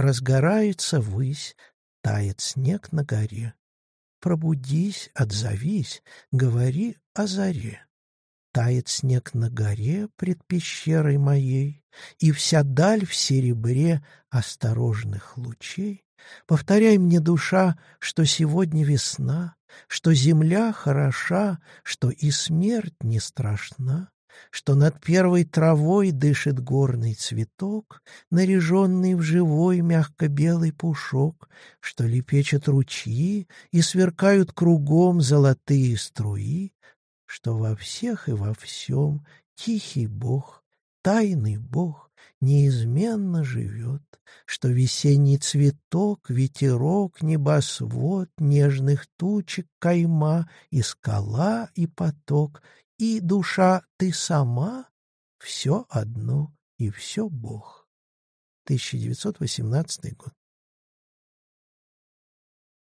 разгорается высь, тает снег на горе. Пробудись, отзовись, говори о заре. Тает снег на горе пред пещерой моей, И вся даль в серебре осторожных лучей. Повторяй мне, душа, что сегодня весна, Что земля хороша, что и смерть не страшна, Что над первой травой дышит горный цветок, Наряженный в живой мягко-белый пушок, Что лепечет ручьи и сверкают кругом Золотые струи, что во всех и во всем тихий Бог, тайный Бог неизменно живет, что весенний цветок, ветерок, небосвод, нежных тучек кайма и скала и поток, и душа ты сама — все одно и все Бог. 1918 год.